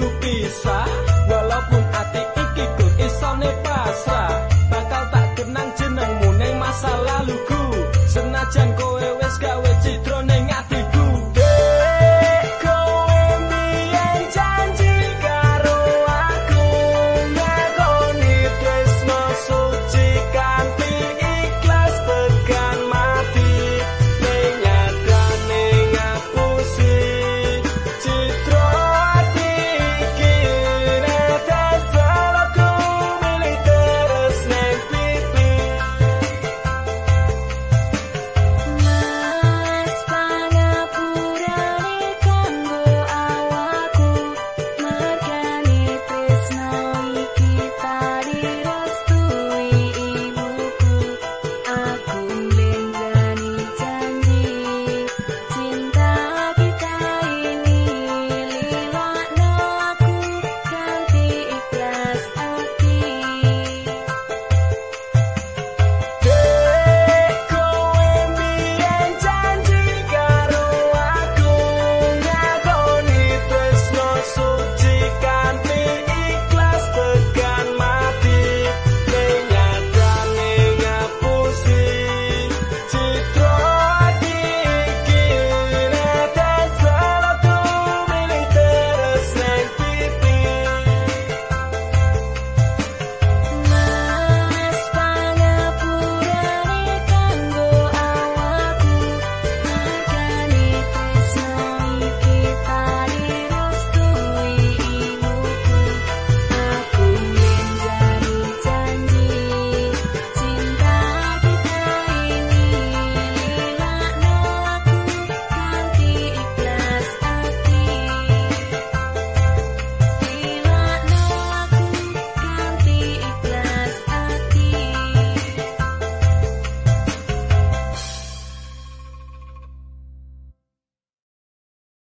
kudu pisah walaupun ati iki ku isone pasrah. Bakal tak kenang jenengmu ning masa laluku. Senajan kowe wis gawe citrone